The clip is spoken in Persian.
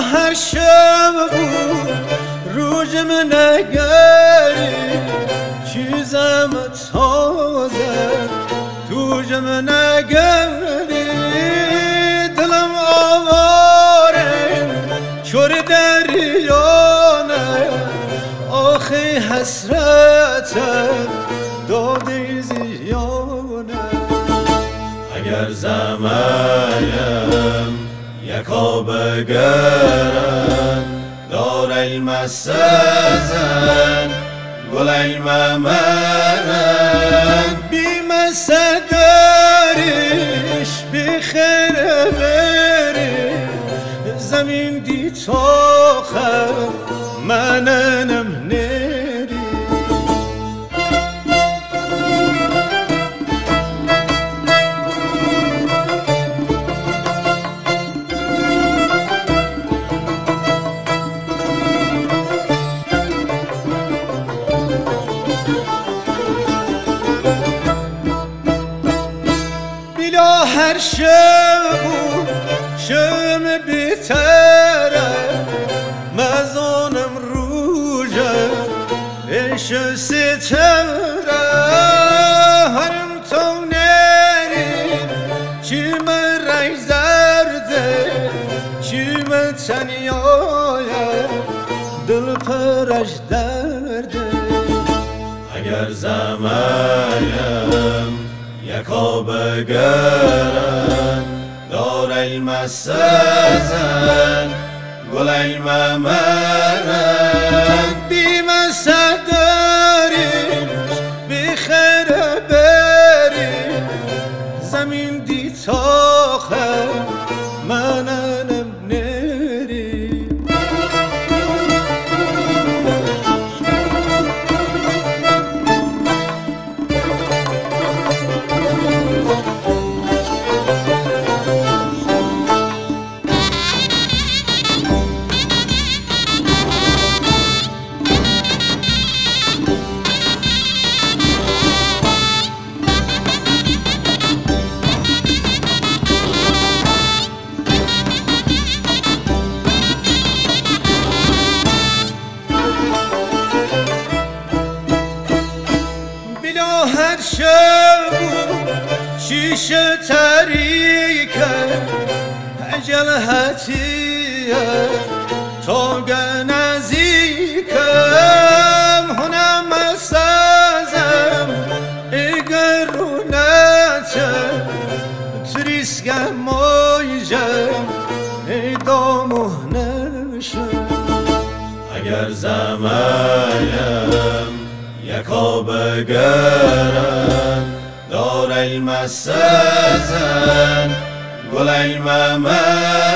هر شب بود روزم نگری چیزم تازه توجم نگری دلم آواره چور دریانه آخی حسرت دادی زیانه اگر زمانم یکا بگرن. دار المسزن گل الممرن بیمسه داریش بخیر بری زمین دی تاخر مننم نری شم بیتره مزانم روژه اش ستره. هرم تو نری چی من رنگ زرده چی من تنیایه دل پرش درده. اگر زمانم یکا بگرن دار المسزن گل الممرن بیمسه بلا هر شب شیشه تاریکه اجل هتیه. یکا بگرن. دار المسزن گل الممرن